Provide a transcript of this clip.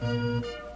Música